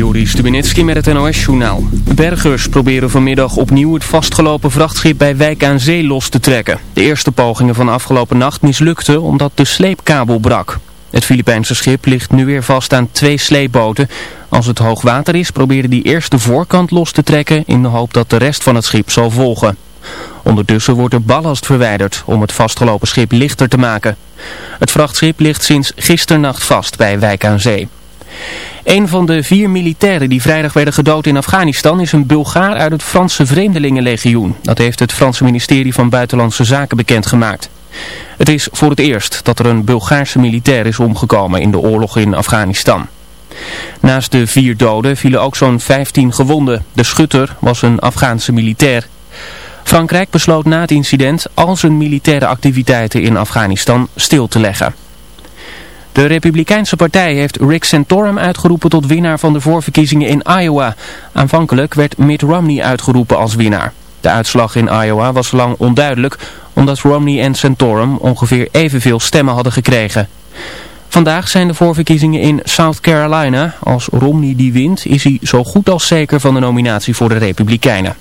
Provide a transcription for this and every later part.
Juri Stubinitski met het NOS-journaal. Bergers proberen vanmiddag opnieuw het vastgelopen vrachtschip bij Wijk aan Zee los te trekken. De eerste pogingen van afgelopen nacht mislukten omdat de sleepkabel brak. Het Filipijnse schip ligt nu weer vast aan twee sleepboten. Als het hoog water is proberen die eerst de voorkant los te trekken in de hoop dat de rest van het schip zal volgen. Ondertussen wordt er ballast verwijderd om het vastgelopen schip lichter te maken. Het vrachtschip ligt sinds gisternacht vast bij Wijk aan Zee. Een van de vier militairen die vrijdag werden gedood in Afghanistan is een Bulgaar uit het Franse Vreemdelingenlegioen. Dat heeft het Franse ministerie van Buitenlandse Zaken bekendgemaakt. Het is voor het eerst dat er een Bulgaarse militair is omgekomen in de oorlog in Afghanistan. Naast de vier doden vielen ook zo'n 15 gewonden. De schutter was een Afghaanse militair. Frankrijk besloot na het incident al zijn militaire activiteiten in Afghanistan stil te leggen. De Republikeinse partij heeft Rick Santorum uitgeroepen tot winnaar van de voorverkiezingen in Iowa. Aanvankelijk werd Mitt Romney uitgeroepen als winnaar. De uitslag in Iowa was lang onduidelijk, omdat Romney en Santorum ongeveer evenveel stemmen hadden gekregen. Vandaag zijn de voorverkiezingen in South Carolina. Als Romney die wint, is hij zo goed als zeker van de nominatie voor de Republikeinen.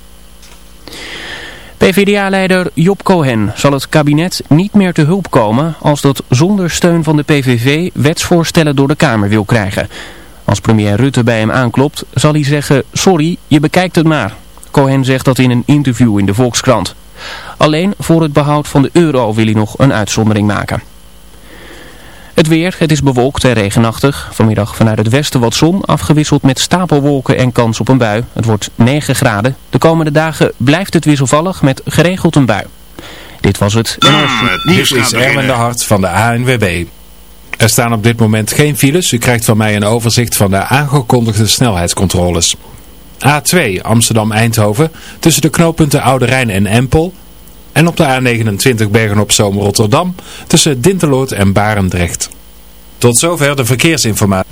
PvdA-leider Job Cohen zal het kabinet niet meer te hulp komen als dat zonder steun van de PVV wetsvoorstellen door de Kamer wil krijgen. Als premier Rutte bij hem aanklopt zal hij zeggen, sorry, je bekijkt het maar. Cohen zegt dat in een interview in de Volkskrant. Alleen voor het behoud van de euro wil hij nog een uitzondering maken. Het weer, het is bewolkt en regenachtig. Vanmiddag vanuit het westen wat zon, afgewisseld met stapelwolken en kans op een bui. Het wordt 9 graden. De komende dagen blijft het wisselvallig met geregeld een bui. Dit was het. Dit is Erwin de Hart van de ANWB. Er staan op dit moment geen files. U krijgt van mij een overzicht van de aangekondigde snelheidscontroles. A2 Amsterdam-Eindhoven tussen de knooppunten Oude Rijn en Empel... En op de A29 Bergen op Zoom Rotterdam tussen Dinteloord en Barendrecht. Tot zover de verkeersinformatie.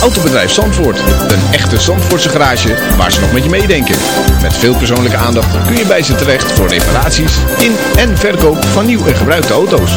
Autobedrijf Zandvoort. Een echte Zandvoortse garage waar ze nog met je meedenken. Met veel persoonlijke aandacht kun je bij ze terecht voor reparaties in en verkoop van nieuw en gebruikte auto's.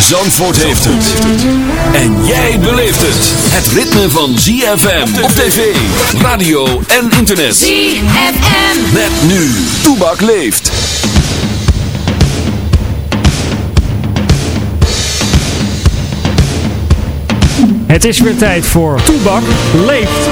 Zandvoort heeft het. En jij beleeft het. Het ritme van ZFM op tv, radio en internet. ZFM. Met nu. Toebak leeft. Het is weer tijd voor Toebak leeft.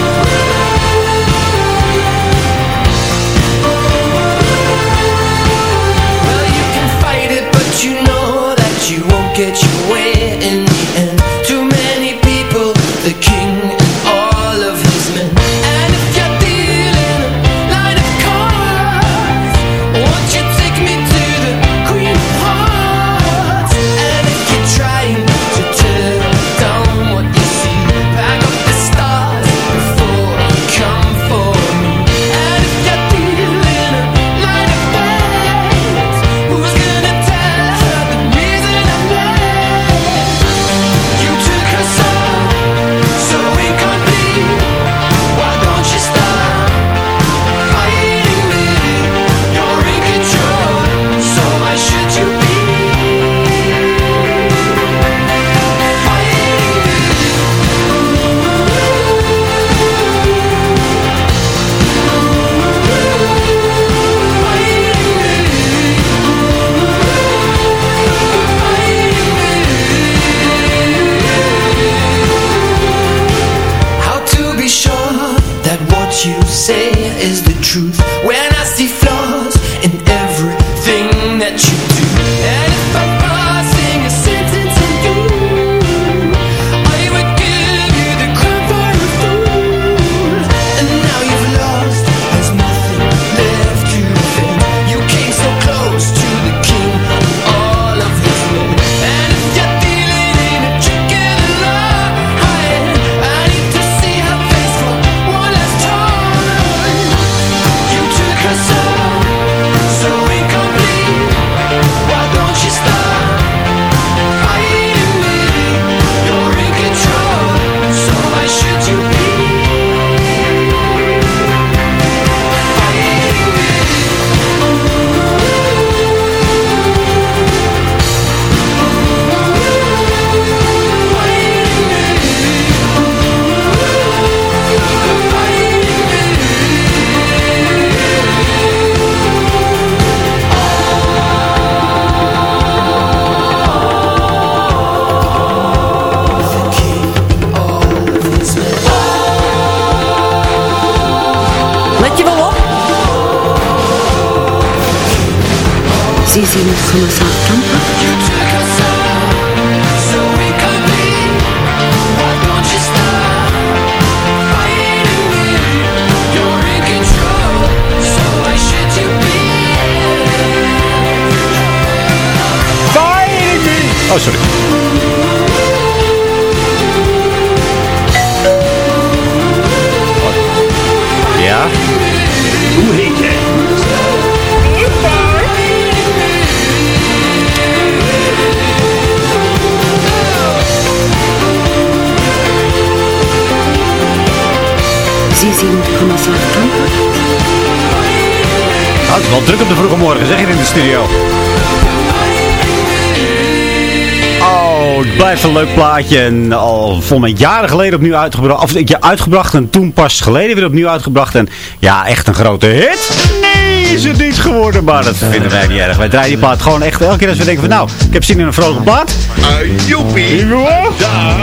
Leuk plaatje. En al voor mij jaren geleden opnieuw uitgebracht. Of ja, uitgebracht en toen pas geleden weer opnieuw uitgebracht. En ja, echt een grote hit. Nee, is het niet geworden. Maar dat vinden wij niet erg. Wij draaien die plaat gewoon echt elke keer als we denken van nou, ik heb zin in een vrolijke plaat. joepie. Ja,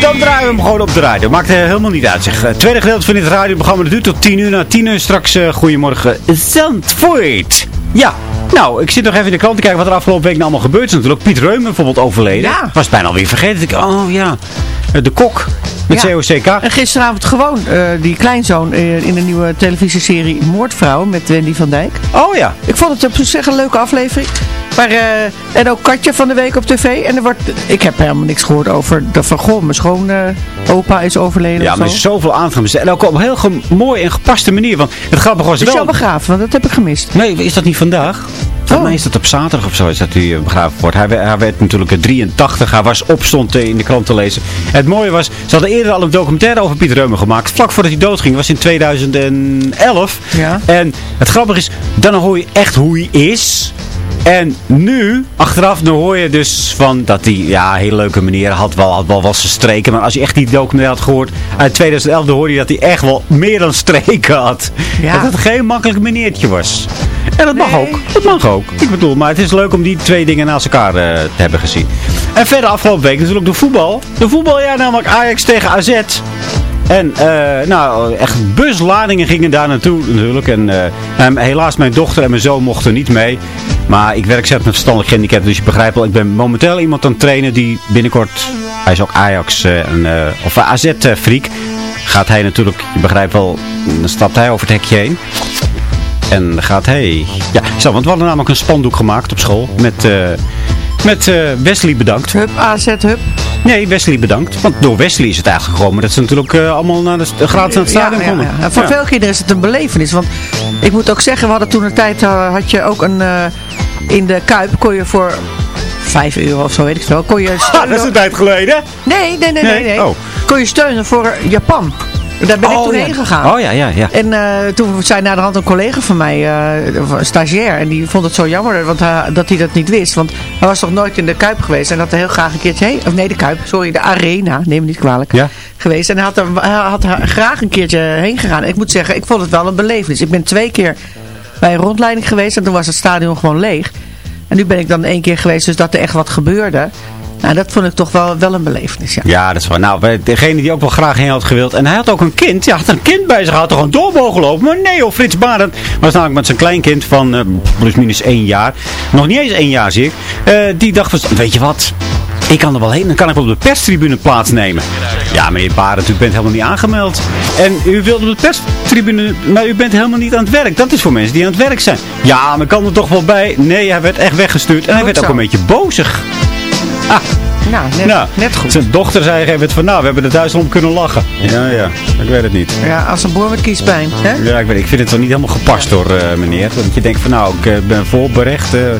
Dan draaien we hem gewoon op de radio. Maakt er helemaal niet uit. Zeg. Het tweede gedeelte van dit radioprogramma dat duurt tot 10 uur. Na 10 uur straks uh, Goedemorgen Zandvoort. Ja, nou, ik zit nog even in de krant te kijken wat er afgelopen week nou allemaal gebeurd is natuurlijk. Piet Reum bijvoorbeeld overleden. Ja. Was bijna alweer vergeten. Ik, oh ja, de kok met Ja. COCK. En gisteravond gewoon eh, die kleinzoon eh, in de nieuwe televisieserie Moordvrouw met Wendy van Dijk. Oh ja. Ik vond het op zich een leuke aflevering. Maar, eh, en ook Katje van de week op tv. En er wordt, ik heb helemaal niks gehoord over de Van Gogh. Mijn schoon opa is overleden Ja, maar zo. zoveel aandacht. En ook op een heel mooi en gepaste manier. Want het grappige was Is wel... jou begraven? Want dat heb ik gemist. Nee, is dat niet vandaag? Volgens mij is dat op zaterdag of zo is dat hij eh, begraven wordt. Hij, we- hij werd natuurlijk eh, 83. Hij was opstond eh, in de krant te lezen. Het mooie was, ze hadden eerder al een documentaire over Piet Reumer gemaakt. Vlak voordat hij doodging. Dat was in 2011. Ja. En het grappige is, dan hoor je echt hoe hij is. En nu, achteraf, dan hoor je dus van dat hij, ja, hele leuke manier had wel, had wel wat zijn streken. Maar als je echt die documentaire had gehoord uit 2011, dan hoorde je dat hij echt wel meer dan streken had. Ja. Dat het geen makkelijk meneertje was. En dat mag ook. Dat mag ook. Ik bedoel, maar het is leuk om die twee dingen naast elkaar eh, te hebben gezien. En verder afgelopen week natuurlijk de voetbal. De voetbal, ja, namelijk Ajax tegen AZ. En eh, nou, echt busladingen gingen daar naartoe natuurlijk. En eh, en helaas, mijn dochter en mijn zoon mochten niet mee. Maar ik werk zelf met verstandelijk gehandicapt, dus je begrijpt wel. Ik ben momenteel iemand aan het trainen die binnenkort, hij is ook Ajax eh, of AZ-freak. Gaat hij natuurlijk, je begrijpt wel, dan stapt hij over het hekje heen. En gaat hij... Ja, zo, want we hadden namelijk een spandoek gemaakt op school met... met Wesley bedankt. Hup, AZ, hup. Nee, Wesley bedankt. Want door Wesley is het eigenlijk gekomen dat ze natuurlijk eh, allemaal naar de, gratis naar het stadion ja, ja, konden. ja. En voor veel kinderen is het een belevenis. Want ik moet ook zeggen, we hadden toen een tijd, eh, had je ook een, eh, in de Kuip kon je voor 5 euro of zo, weet ik veel, kon je Ah, dat is een tijd geleden. Nee, nee, nee, nee. Nee? nee. Oh. Kon je steunen voor Japan. Daar ben ik toen ja. heen gegaan. Oh ja, ja, ja. En eh, toen zei naar de hand een collega van mij, eh, een stagiair, en die vond het zo jammer want hij, dat hij dat niet wist. Want hij was toch nooit in de Kuip geweest en had er heel graag een keertje heen, of nee de Kuip, sorry, de Arena, neem me niet kwalijk, Ja. geweest. En hij had, er, hij had er graag een keertje heen gegaan. Ik moet zeggen, ik vond het wel een belevenis. Ik ben twee keer bij een rondleiding geweest en toen was het stadion gewoon leeg. En nu ben ik dan één keer geweest, dus dat er echt wat gebeurde. Nou, dat vond ik toch wel, wel een belevenis, ja. Ja, dat is waar. Nou, degene die ook wel graag heen had gewild. En hij had ook een kind. Ja, had een kind bij zich. Had er gewoon door mogen lopen. Maar nee hoor, Frits Barend was namelijk met zijn kleinkind van eh, plus minus één jaar. Nog niet eens één jaar zie ik. Eh, die dacht van, weet je wat? Ik kan er wel heen. Dan kan ik op de perstribune plaatsnemen. Ja, meneer Barend, u bent helemaal niet aangemeld. En u wilt op de perstribune, maar u bent helemaal niet aan het werk. Dat is voor mensen die aan het werk zijn. Ja, maar kan er toch wel bij. Nee, hij werd echt weggestuurd. En hij werd ook een beetje bozig. Ah, Nou, net, nou, net goed. Zijn dochter zei op een gegeven moment van, nou, we hebben er thuis om kunnen lachen. Ja, ja, ik weet het niet. Ja, als een boer met kiespijn. Hè? Ja, ik, weet, ik vind het wel niet helemaal gepast hoor, eh, meneer. Dat je denkt van, nou, ik eh, ben voorberecht. eh,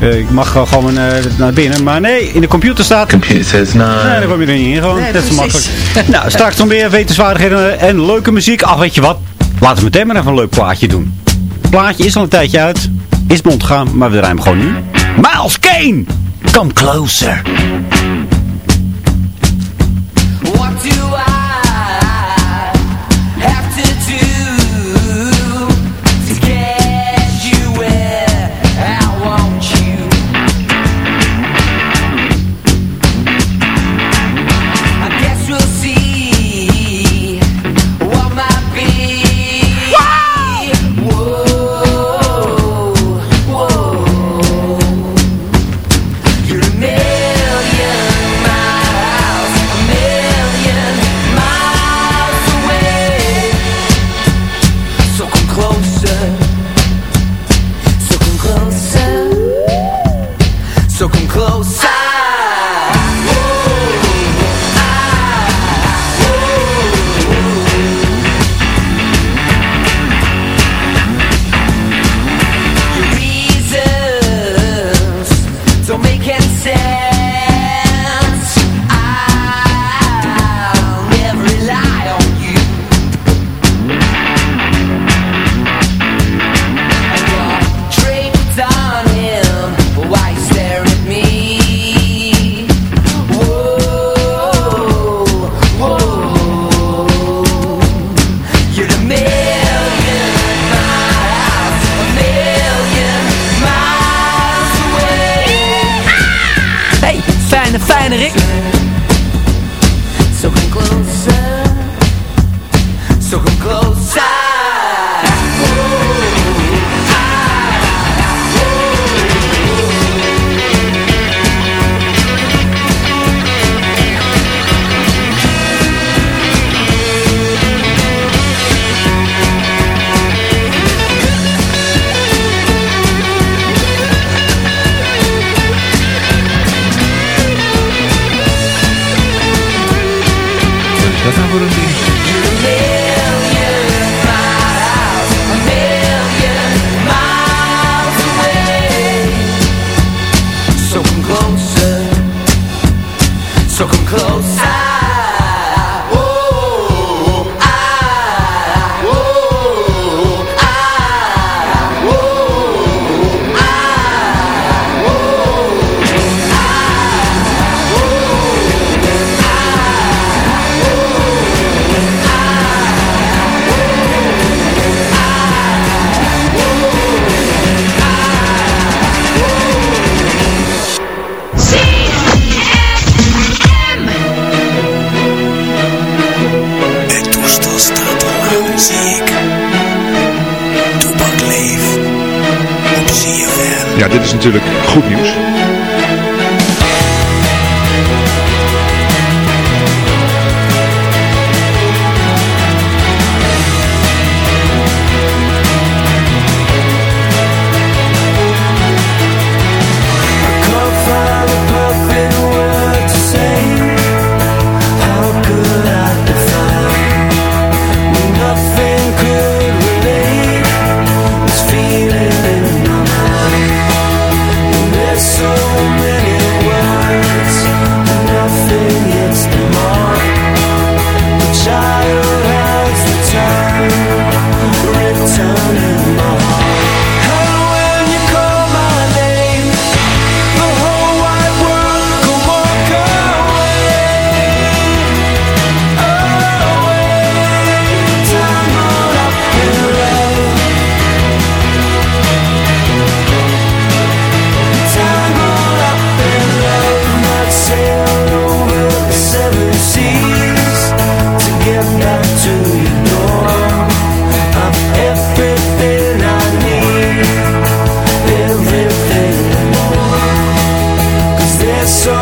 eh, ik mag wel gewoon eh, naar binnen. Maar nee, in de computer staat... Computer says no. Nee, daar kom je er niet in gewoon. Nee, dat is precies. makkelijk. nou, straks dan weer wetenswaardigheden en leuke muziek. Ach, weet je wat? Laten we meteen maar even een leuk plaatje doen. Het plaatje is al een tijdje uit. Is me ontgaan, maar we draaien hem gewoon nu. Miles Kane! Come closer.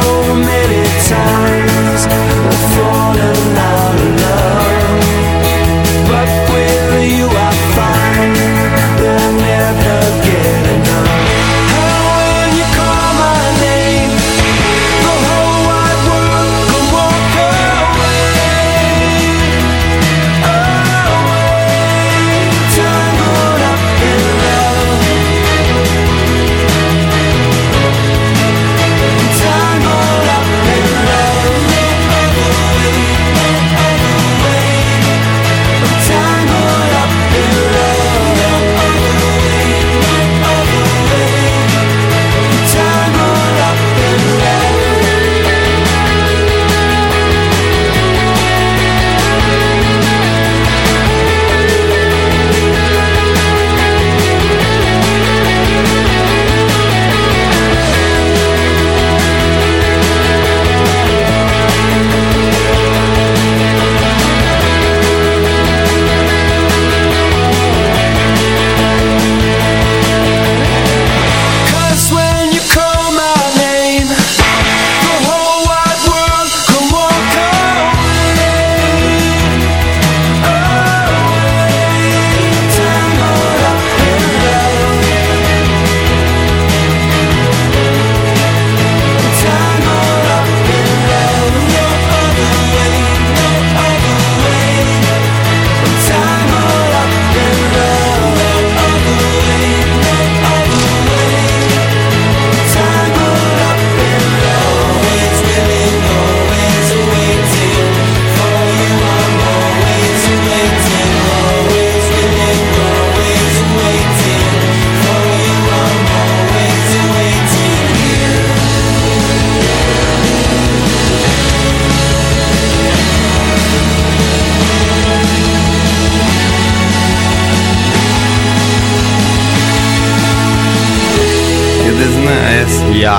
so many times.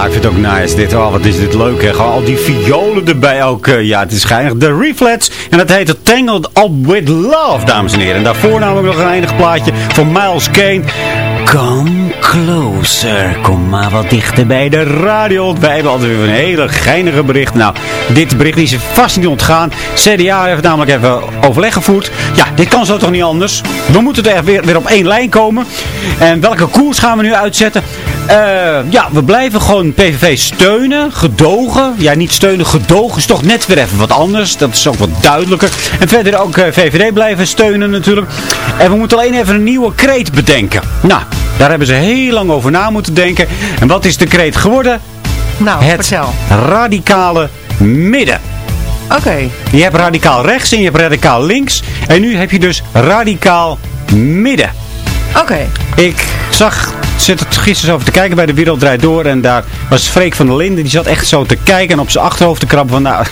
Ik vind het ook nice. Dit, oh, wat is dit leuk, hè? Gewoon al die violen erbij ook. eh, ja, het is geinig. De Reflex. En dat heet Tangled Up With Love, dames en heren. En daarvoor namelijk nog een eindig plaatje van Miles Kane. Come closer. Kom maar wat dichter bij de radio. Wij hebben altijd weer een hele geinige bericht. Nou, dit bericht is vast niet ontgaan. CDA heeft namelijk even overleg gevoerd. Ja, dit kan zo toch niet anders. We moeten er weer, weer op één lijn komen. En welke koers gaan we nu uitzetten? Eh, ja, we blijven gewoon PVV steunen, gedogen. Ja, niet steunen, gedogen is toch net weer even wat anders. Dat is ook wat duidelijker. En verder ook eh, VVD blijven steunen natuurlijk. En we moeten alleen even een nieuwe kreet bedenken. Nou, daar hebben ze heel lang over na moeten denken. En wat is de kreet geworden? Nou, Het vertel. radicale midden. Oké. Je hebt radicaal rechts en je hebt radicaal links. En nu heb je dus radicaal midden. Oké. Ik zag, zit het gisteren over te kijken bij de Wereld Draait Door. En daar was Freek van der Linden. Die zat echt zo te kijken en op zijn achterhoofd te krabben van nou...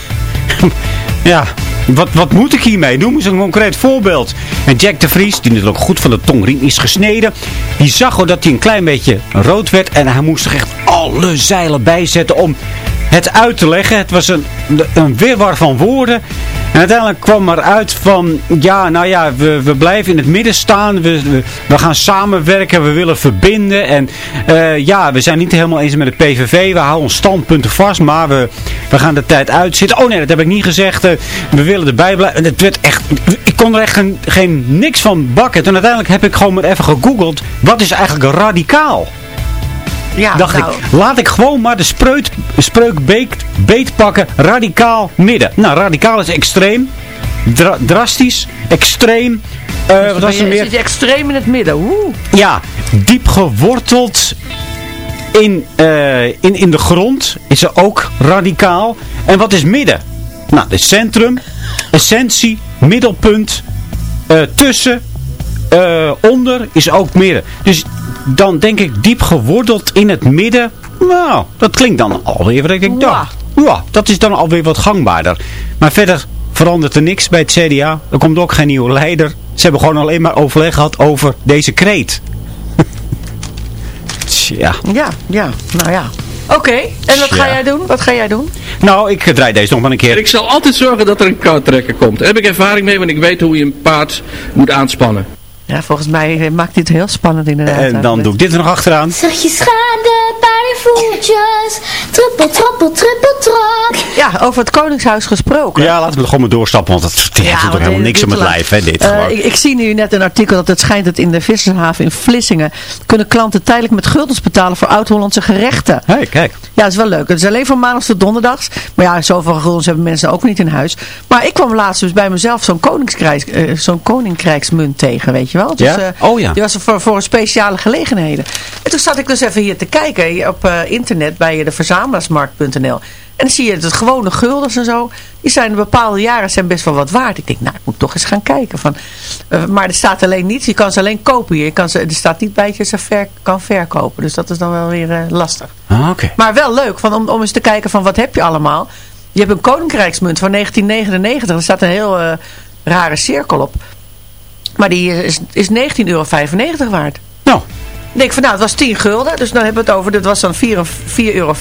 ja, wat, wat moet ik hiermee? Noem eens een concreet voorbeeld. En Jack de Vries, die natuurlijk goed van de tongriem is gesneden. Die zag al dat hij een klein beetje rood werd. En hij moest er echt alle zeilen bijzetten om het uit te leggen. Het was een, een wirwar van woorden. Uiteindelijk kwam eruit van, ja, nou ja, we, we blijven in het midden staan. We, we, gaan samenwerken, we willen verbinden. En eh, ja, we zijn niet helemaal eens met het PVV. We houden ons standpunten vast, maar we, we gaan de tijd uitzitten. Oh nee, dat heb ik niet gezegd. Eh, we willen erbij blijven. En het werd echt, ik kon er echt geen, geen niks van bakken. En uiteindelijk heb ik gewoon maar even gegoogeld. Wat is eigenlijk radicaal? Ja, dacht nou, ik, laat ik gewoon maar de spreuk, spreuk beet, beet pakken. Radicaal midden. Nou, radicaal is extreem. Dra- drastisch. Extreem. eh, wat was er meer? zit je extreem in het midden. Oeh. Ja, diep geworteld in, eh, in, in de grond is er ook radicaal. En wat is midden? Nou, de centrum, essentie, middelpunt, eh, tussen, onder is ook midden. Dus dan denk ik diep geworteld in het midden. Nou, dat klinkt dan alweer wat ik denk. Ja, ja, dat is dan alweer wat gangbaarder. Maar verder verandert er niks bij het CDA. Er komt ook geen nieuwe leider. Ze hebben gewoon alleen maar overleg gehad over deze kreet. Tja. Ja, ja. Nou ja. Oké. En wat ga Ja. jij doen? Wat ga jij doen? Nou, ik draai deze nog maar een keer. Ik zal altijd zorgen dat er een koudtrekker komt. Daar heb ik ervaring mee, want ik weet hoe je een paard moet aanspannen. Ja, volgens mij eh, maakt dit heel spannend inderdaad. En dan doe ik dit er nog achteraan. Zeg je schade bij voetjes. Trippel, trappel, trippel, trap. Ja, over het Koningshuis gesproken. Ja, laten we er gewoon maar doorstappen, want het, het Ja, toch helemaal dit niks duurt om het te lijf, hè, dit Eh, ik, ik zie nu net een artikel dat het schijnt dat in de vissershaven in Vlissingen kunnen klanten tijdelijk met guldens betalen voor oud-Hollandse gerechten. Hey, kijk. Ja, dat is wel leuk. Het is alleen van maandags tot donderdags. Maar ja, zoveel guldens hebben mensen ook niet in huis. Maar ik kwam laatst dus bij mezelf zo'n koningskrijks, eh, zo'n koninkrijksmunt tegen, weet je wel. Dus, Ja? eh, Oh ja. Die was er voor, voor speciale gelegenheden. En toen zat ik dus even hier te kijken op eh, internet bij de verzamelaarsmarkt.nl. En dan zie je dat gewone guldens en zo, die zijn bepaalde jaren zijn best wel wat waard. Ik denk, nou, ik moet toch eens gaan kijken. Van, eh, maar er staat alleen niet, je kan ze alleen kopen hier. Je kan ze, er staat niet bij dat je ze ver, kan verkopen. Dus dat is dan wel weer eh, lastig. Ah. Maar wel leuk, van, om, om eens te kijken van wat heb je allemaal. Je hebt een koninkrijksmunt van 1999. Er staat een heel rare cirkel op. Maar die is, is 19,95 euro waard. Nou, Ik denk van nou, het was 10 gulden. Dus dan hebben we het over, dat was dan 4 4,40 euro.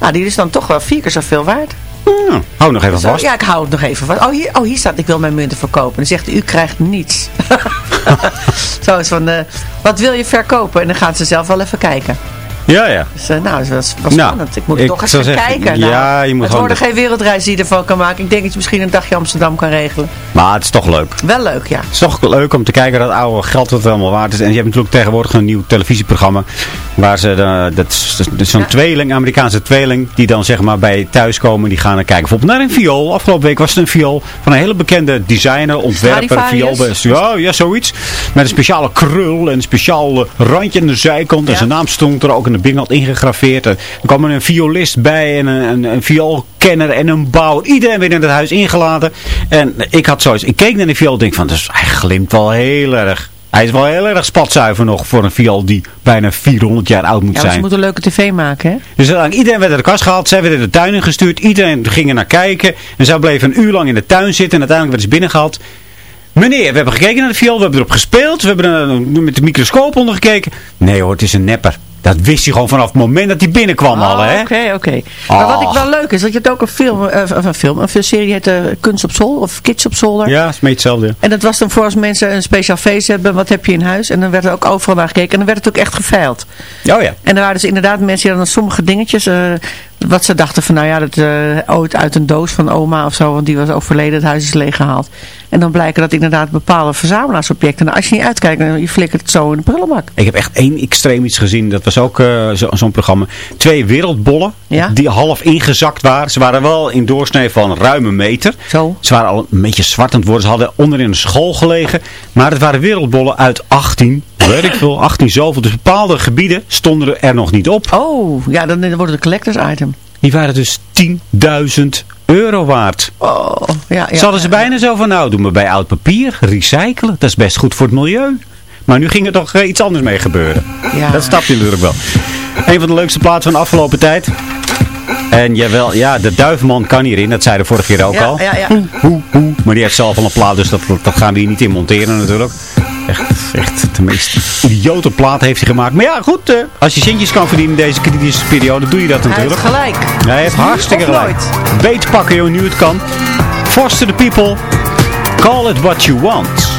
Nou, die is dan toch wel vier keer zoveel waard. hmm, hou nog even Zo, vast. ja, ik hou het nog even vast. Oh hier, oh, hier staat, ik wil mijn munten verkopen. Dan zegt u krijgt niets. Zo is van, eh, wat wil je verkopen? En dan gaan ze zelf wel even kijken. Ja, ja. Dus uh, nou, dat was, was Nou, spannend. Ik moet ik toch eens zou gaan zeggen, kijken. ja, Nou, je moet het de- geen wereldreis die je ervan kan maken. Ik denk dat je misschien een dagje Amsterdam kan regelen. Maar het is toch leuk. Wel leuk, ja. Het is toch leuk om te kijken dat oude geld wat het allemaal waard is. En je hebt natuurlijk tegenwoordig een nieuw televisieprogramma. Waar ze, de, dat zo'n Ja. tweeling, Amerikaanse tweeling. Die dan zeg maar bij thuis komen. Die gaan dan kijken bijvoorbeeld naar een viool. Afgelopen week was het een viool van een hele bekende designer, ontwerper. Stradivarius? Viool, ja, ja, zoiets. Met een speciale krul en een speciaal eh, randje aan de zijkant. En Ja. zijn naam stond er ook de binghand ingegraveerd. En er kwam er een violist bij en een, een, een vioolkenner en een bouwer. Iedereen werd in het huis ingelaten. En ik had zoiets, ik keek naar de viool en denk van, dus, hij glimt wel heel erg. Hij is wel heel erg spatzuiver nog voor een viool die bijna 400 jaar oud moet Ja, zijn. ze moeten een leuke tv maken, hè? Dus uiteindelijk, iedereen werd uit de kast gehaald. Zij werden de tuin ingestuurd. Iedereen ging er naar kijken. En zij bleven een uur lang in de tuin zitten. En uiteindelijk werden ze binnengehaald. Meneer, we hebben gekeken naar de viool. We hebben erop gespeeld. We hebben er met de microscoop onder gekeken. Nee hoor, het is een nepper. Dat wist hij gewoon vanaf het moment dat hij binnenkwam al, hè? Oh, Oké, oké. Maar wat ik wel leuk is, dat je het ook een film, eh, een film, een serie heette Kunst op Zolder, of Kids op Zolder. Ja, is beetje hetzelfde. En dat was dan voor als mensen een speciaal feest hebben, wat heb je in huis? En dan werd er ook overal naar gekeken en dan werd het ook echt geveild. Oh ja. En er waren dus inderdaad mensen die dan sommige dingetjes, eh, wat ze dachten van nou ja, dat eh, ooit uit een doos van oma of zo, want die was overleden, het huis is leeggehaald. En dan blijken dat inderdaad bepaalde verzamelaarsobjecten, en als je niet uitkijkt, dan je flikkert het zo in de prullenbak. Ik heb echt één extreem iets gezien. Dat was ook eh, zo- zo'n programma. Twee wereldbollen. Ja? Die half ingezakt waren. Ze waren wel in doorsnee van ruim een meter. Zo. Ze waren al een beetje zwart aan het worden. Ze hadden onderin een school gelegen. Maar het waren wereldbollen uit 18, weet ik veel, 18 zoveel. Dus bepaalde gebieden stonden er nog niet op. Oh, ja, dan, dan wordt het een collectors item. Die waren dus 10.000 euro waard. Oh, ja, ja. Ze hadden ze bijna zo van, nou doen we bij oud papier, recyclen. Dat is best goed voor het milieu. Maar nu ging er toch eh, iets anders mee gebeuren. Ja. Dat snap je natuurlijk wel. Een van de leukste plaatsen van de afgelopen tijd. En jawel, ja, de duifman kan hierin. Dat zei de vorige keer ook Ja, al. ja, ja. Hoe, hoe. Maar die heeft zelf al een plaat, dus dat, dat gaan we hier niet in monteren natuurlijk. Echt, echt de meest idiote plaat heeft hij gemaakt. Maar ja, goed, eh, als je centjes kan verdienen in deze kritische periode, doe je dat Hij natuurlijk. heeft gelijk. Hij heeft hartstikke gelijk. Beet pakken, joh, nu het kan. Foster the people. Call it what you want.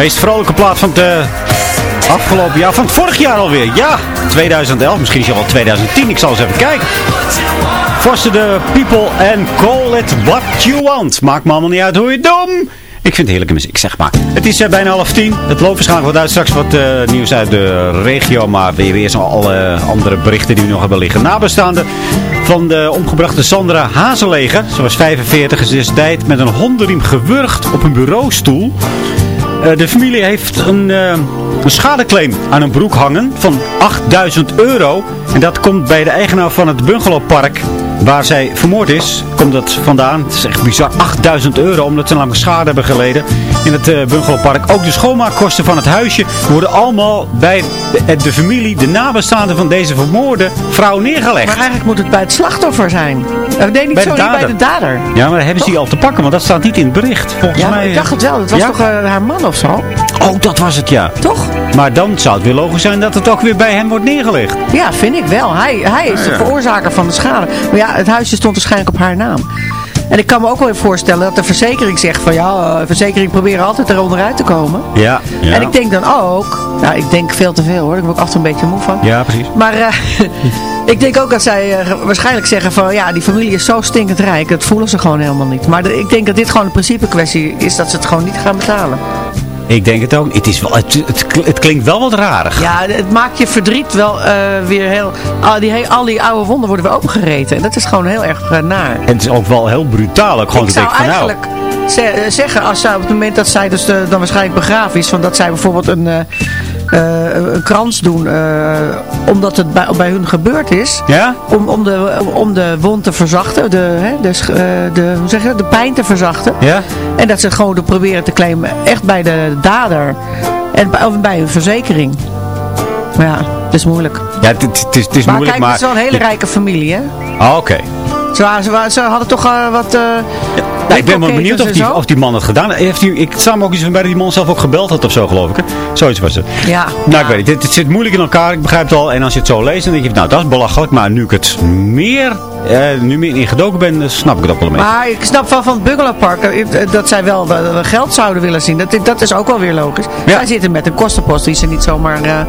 Meest vrolijke plaat van de afgelopen jaar. Van het vorig jaar alweer. Ja, 2011. Misschien is het wel 2010. Ik zal eens even kijken. Foster the people and call it what you want. Maakt me allemaal niet uit hoe je het doet. Ik vind het heerlijke muziek, zeg maar. Het is eh, bijna half tien. Het loopt waarschijnlijk wat uit. Straks wat eh, nieuws uit de regio. Maar weer zo alle andere berichten die we nog hebben liggen. Nabestaanden van de omgebrachte Sandra Hazeleger. Ze was 45 en ze is tijd met een hondenriem gewurgd op een bureaustoel. Eh, de familie heeft een, eh, een schadeclaim aan een broek hangen van 8000 euro. En dat komt bij de eigenaar van het bungalowpark waar zij vermoord is. Komt dat vandaan. Het is echt bizar. 8000 euro omdat ze namelijk schade hebben geleden in het uh, bungalowpark. Ook de schoonmaakkosten van het huisje worden allemaal bij de, de familie, de nabestaanden van deze vermoorde vrouw neergelegd. Maar eigenlijk moet het bij het slachtoffer zijn. Denk niet Bij de zo niet bij dader. de dader. Ja, maar hebben ze die al te pakken, want dat staat niet in het bericht. Volgens Ja, mij. ik dacht het wel. Het was Ja? toch eh, haar man of zo? Oh, dat was het ja. Toch? Maar dan zou het weer logisch zijn dat het ook weer bij hem wordt neergelegd. Ja, vind ik wel. Hij, hij is de Ja. veroorzaker van de schade. Maar ja, het huisje stond waarschijnlijk op haar naam. En ik kan me ook wel even voorstellen dat de verzekering zegt van ja, eh, verzekering proberen altijd er onderuit te komen. Ja. ja. En ik denk dan ook, nou ik denk veel te veel hoor, daar word ik af en toe een beetje moe van. Ja, precies. Maar eh, ik denk ook dat zij eh, waarschijnlijk zeggen van ja, die familie is zo stinkend rijk, dat voelen ze gewoon helemaal niet. Maar de- ik denk dat dit gewoon een principe kwestie is dat ze het gewoon niet gaan betalen. Ik denk het ook. Het, is wel, het, het, kl- het klinkt wel wat rarig. Ja, het maakt je verdriet wel eh, weer heel... Al die, al die oude wonden worden weer opengereten. En dat is gewoon heel erg eh, naar. En het is ook wel heel brutaal. Ook gewoon ik zou van nou... eigenlijk ze- eh, zeggen, als zij op het moment dat zij dus de, dan waarschijnlijk begraven is... Van dat zij bijvoorbeeld een, eh, eh, een krans doen eh, omdat het bij, bij hun gebeurd is... Ja? Om, om, de, om de wond te verzachten, de, hè, de, eh, de, hoe zeg je, dat? de pijn te verzachten. Ja? En dat ze gewoon proberen te claimen echt bij de dader. En bij, of bij een verzekering. Maar ja, het is moeilijk. Ja, het, is, het is Maar moeilijk, kijk, maar... het is wel een hele rijke familie, hè? Ah, Oké. Ze, waren- ze hadden toch eh, wat... eh Ja, ik ben wel benieuwd of en die, of die man het gedaan heeft. Ik sta me ook iets van bij die man zelf ook gebeld had of zo, geloof ik. Hè? Zoiets was het. Ja. Nou, ik weet niet. Het, het zit moeilijk in elkaar, ik begrijp het al. En als je het zo leest, dan denk je, nou, dat is belachelijk. Maar nu ik het meer, eh, nu meer ingedoken ben, dan snap ik het ook wel een beetje. Maar ik snap wel van het bungalowpark eh, dat zij wel geld zouden willen zien. Dat, dat is ook wel weer logisch. Zij zitten met een kostenpost die ze niet zomaar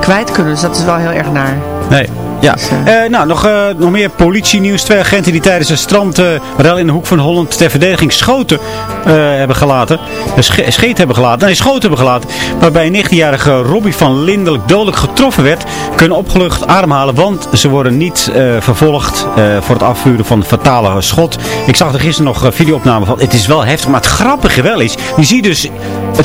kwijt kunnen. Dus dat is wel heel erg naar. Nee. Ja. Dus, eh, Eh, nou, nog, eh, nog meer politienieuws. Twee agenten die tijdens een strandrel in de hoek van Holland ter verdediging schoten hebben gelaten. Sch- scheet hebben gelaten. Nee, schoten hebben gelaten. Waarbij een 19-jarige Robbie van Lindelijk dodelijk getroffen werd. Kunnen opgelucht ademhalen, want ze worden niet vervolgd voor het afvuren van het fatale schot. Ik zag er gisteren nog videoopname van. Het is wel heftig, maar het grappige wel is. Je ziet dus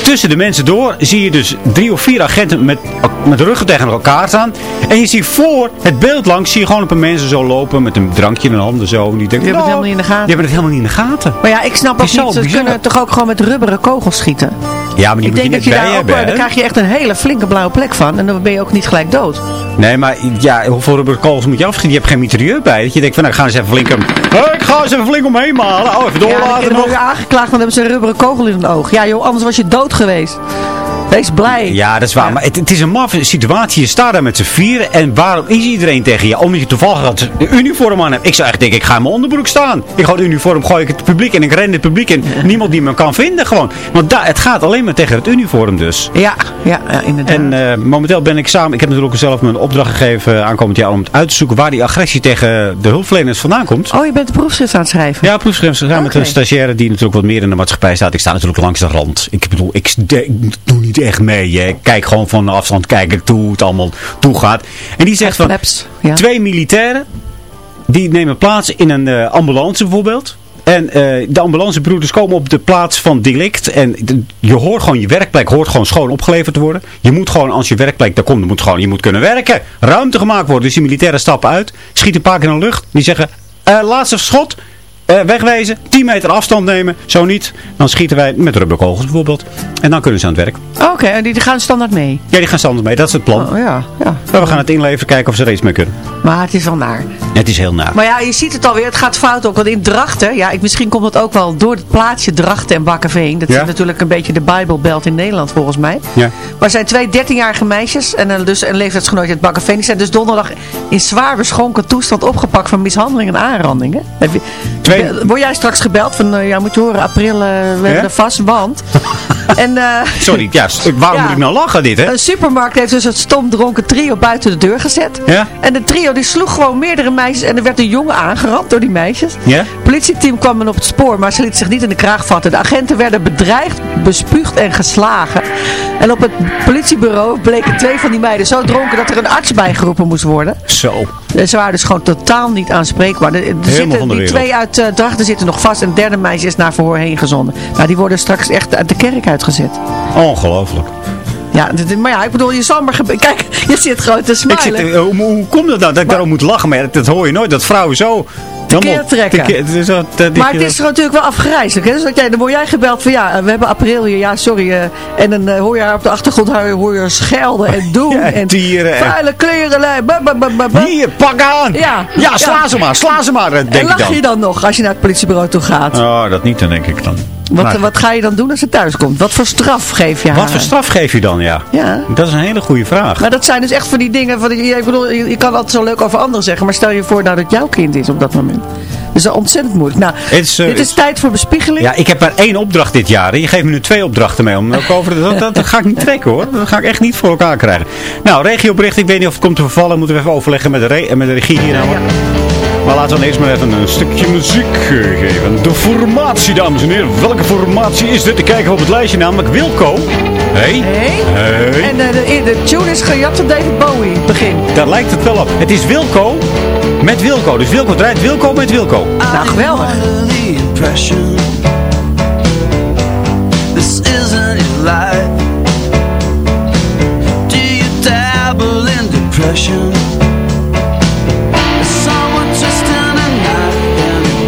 tussen de mensen door, zie je dus drie of vier agenten met, met ruggen tegen elkaar staan. En je ziet voor het beeld langs, zie je gewoon een paar mensen zo lopen met een drankje in hun handen zo. En die denken, Die hebben het "Nou, helemaal niet in de gaten." Die hebben het helemaal niet in de gaten. Maar ja, ik snap ook niet. Ze kunnen toch ook gewoon met rubberen kogels schieten. Ja, maar die Ik moet je denk net dat je bij daar ook, hebben, dan hè? krijg je echt een hele flinke blauwe plek van. En dan ben je ook niet gelijk dood. Nee, maar ja, hoeveel rubberkogels moet je afschieten? Je hebt geen mitrailleur bij. Dat je denkt van, nou, ik ga eens even flink om... Ik ga eens even flink omheen malen. Oh, even Ja, dan doorlaten worden nog. aangeklaagd, dan hebben ze een rubberen kogel in hun oog. Ja joh, anders was je dood geweest. Wees blij. Ja, dat is waar. Maar het, het is een maffe situatie. Je staat daar met z'n vieren. En waarom is iedereen tegen je? Omdat je toevallig een uniform aan hebt. Ik zou echt denken, ik ga in mijn onderbroek staan. Ik ga een uniform, gooi ik het publiek en ik ren het publiek in. Niemand die me kan vinden gewoon. Want daar, het gaat alleen maar tegen het uniform dus. Ja, ja, ja inderdaad. En eh, momenteel ben ik samen, ik heb natuurlijk zelf mijn opdracht gegeven eh, aankomend jaar om het uit te zoeken waar die agressie tegen de hulpverleners vandaan komt. Oh, je bent een proefschrift aan het schrijven? Ja, proefschrift samen met Oké. een stagiaire die natuurlijk wat meer in de maatschappij staat. Ik sta natuurlijk langs de rand. Ik bedoel, ik, de- ik doe niet echt mee. hè. Ik kijk gewoon van de afstand kijken toe hoe het allemaal toe gaat. En die zegt van, ja. twee militairen, die nemen plaats in een eh, ambulance bijvoorbeeld. En eh, de ambulancebroeders komen op de plaats van delict. En de- je hoort gewoon, je werkplek hoort gewoon schoon opgeleverd te worden. Je moet gewoon, als je werkplek daar komt, moet gewoon, je moet kunnen werken. Ruimte gemaakt worden. Dus die militairen stappen uit, schieten een paar keer in de lucht. Die zeggen, eh, laatste schot, eh, wegwezen, 10 meter afstand nemen. Zo niet, dan schieten wij met rubberkogels bijvoorbeeld. En dan kunnen ze aan het werk. Oké, en die, gaan standaard mee. Ja, die gaan standaard mee. Dat is het plan. Oh, ja, ja. Maar we gaan het inleveren, kijken of ze er iets mee kunnen. Maar het is wel naar. Het is heel naar. Maar ja, je ziet het alweer. Het gaat fout ook. Want in Drachten, ja, ik, misschien komt het ook wel door het plaatsje Drachten en Bakkenveen. Dat Ja. is natuurlijk een beetje de Bijbelbelt in Nederland volgens mij. Ja. Maar zijn twee 13-jarige meisjes en een, dus een leeftijdsgenootje uit Bakkenveen. Die zijn dus donderdag in zwaar beschonken toestand opgepakt van mishandeling en aanrandingen. Heb je, Twee- Be- Word jij straks gebeld van, eh, ja moet je horen, april, eh, we hebben er vast, want En, eh, Sorry, ja, waarom Ja. moet ik nou lachen dit, hè? Een supermarkt heeft dus het stom dronken trio buiten de deur gezet. Ja? En de trio die sloeg gewoon meerdere meisjes en er werd een jongen aangerand door die meisjes. Ja? Politieteam kwam dan op het spoor, maar ze liet zich niet in de kraag vatten. De agenten werden bedreigd, bespuugd en geslagen. En op het politiebureau bleken twee van die meiden zo dronken dat er een arts bijgeroepen moest worden. Zo. En Ze waren dus gewoon totaal niet aanspreekbaar. Er, er zitten, die twee uit eh, Drachten zitten nog vast en het derde meisje is naar verhoor heen gezonden. Nou, die worden straks echt uit de kerk uitgezet. Ongelooflijk. Ja, maar ja, ik bedoel, je zal maar... Kijk, je zit gewoon te Ik smilen. zit, eh, hoe, hoe komt het nou dat ik daarom moet lachen? Maar dat hoor je nooit, dat vrouwen zo... Tekeer trekken. Zo- dat- Maar dat- het is natuurlijk wel afgrijzelijk. Hè? Dus dat jij, dan word jij gebeld van ja, we hebben april hier, ja sorry. eh, en dan eh, hoor je haar op de achtergrond hoor je, schelden en doen. Ja, en dieren en- Vuile kleren. eh. Hier, pak aan! Ja. ja sla Ja. ze maar, sla ze maar, eh, denk En ik lach dan. je dan nog als je naar het politiebureau toe gaat? Oh, dat niet dan, denk ik dan. Wat, wat ga je dan doen als ze thuis komt? Wat voor straf geef je haar? Wat voor straf geef je dan, ja? Ja. Dat is een hele goede vraag. Maar dat zijn dus echt van die dingen, van ik bedoel, je, je kan altijd zo leuk over anderen zeggen, maar stel je voor nou dat jouw kind is op dat moment. Dus dat is ontzettend moeilijk. Nou, Het is, eh, dit is tijd voor bespiegeling. Ja, ik heb maar één opdracht dit jaar. Je geeft me nu twee opdrachten mee. Om ook over, dat, dat, dat ga ik niet trekken hoor. Dat ga ik echt niet voor elkaar krijgen. Nou, regiobericht. Ik weet niet of het komt te vervallen. Moeten we even overleggen met de, re- met de regie hier. namelijk. Maar laten we dan eerst maar even een stukje muziek eh, geven. De formatie, dames en heren. Welke formatie is dit? Te kijken we op het lijstje, namelijk Wilco. Hey. Hey. Hey. En eh, de, de tune is gejat van David Bowie, het begin. Daar lijkt het wel op. Het is Wilco met Wilco. Dus Wilco draait Wilco met Wilco. Nou, geweldig. This isn't life Do you dabble in depression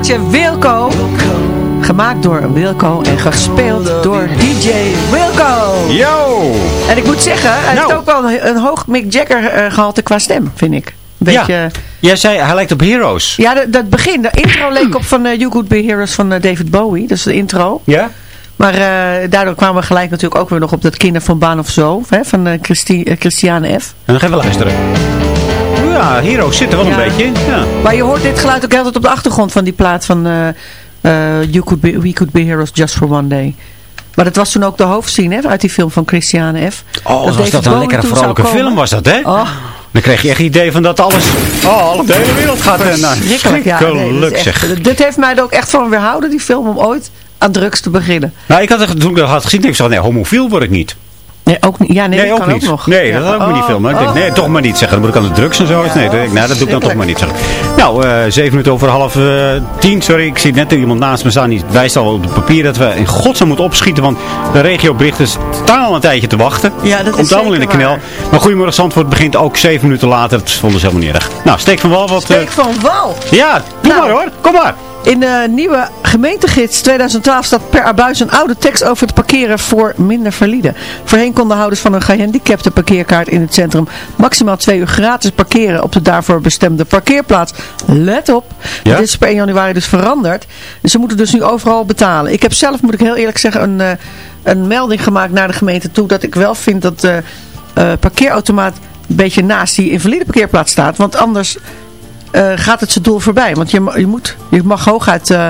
plaatje Wilco. Gemaakt door Wilco en gespeeld door DJ Wilco. Yo. En ik moet zeggen, hij Nou. heeft ook wel een, een hoog Mick Jagger eh, gehalte qua stem, vind ik. Beetje... Ja. Jij zei, hij lijkt op Heroes. Ja, dat, dat begin, de intro leek op van eh, You Could Be Heroes van eh, David Bowie. Dat is de intro. Ja? Maar eh, daardoor kwamen we gelijk natuurlijk ook weer nog op dat Kinder van Baan of Zo. Hè, van eh, Christi, eh, Christiane F. En dan gaan we luisteren. Ja, Heroes zit er wel Ja. een beetje in. Ja. Maar je hoort dit geluid ook altijd op de achtergrond van die plaat van eh, eh, you could be, We Could Be Heroes Just For One Day. Maar dat was toen ook de hoofdscene hè, uit die film van Christiane F. Oh, was David dat een lekkere vrolijke film was dat, hè? Oh, Dan kreeg je echt het idee van dat alles... Oh, de hele wereld gaat... eh, naar dat is Geluk echt- zeg. Dit heeft mij er ook echt van weerhouden, die film, om ooit aan drugs te beginnen. Nou, ik had het toen ik dat had gezien, ik nee, homofiel word ik niet. Nee, ook niet. Ja, nee, Nee, dat ook kan niet. ook nog. Nee, Ja. dat had ik me niet Oh, filmen. Ik denk, oh. nee, toch maar niet zeggen. Dan moet ik aan de drugs en zo. nee, dat, denk ik, nou, dat doe ik dan toch maar niet zeggen. Nou, eh zeven minuten over half eh, tien. Sorry, ik zie net iemand naast me staan. Die wijst al op het papier dat we in godsnaam moeten opschieten. Want de regioberichten staan al een tijdje te wachten. Ja, dat is Komt allemaal in de knel. waar. Maar Goedemorgen Zandvoort begint ook zeven minuten later. Dat vonden ze helemaal niet erg. Nou, steek van wal wat... eh, Steek van wal. ja, doe Nou. maar hoor. Kom maar. In de nieuwe gemeentegids 2012 staat per abuis een oude tekst over het parkeren voor minder valide. Voorheen konden houders van een gehandicapte parkeerkaart in het centrum maximaal twee uur gratis parkeren op de daarvoor bestemde parkeerplaats. Let op, Ja? dit is per 1 januari dus veranderd. Dus ze moeten dus nu overal betalen. Ik heb zelf, moet ik heel eerlijk zeggen, een, eh, een melding gemaakt naar de gemeente toe dat ik wel vind dat de eh, parkeerautomaat een beetje naast die invalide parkeerplaats staat. Want anders eh, gaat het zijn doel voorbij. Want je, je, moet, je mag hooguit... eh,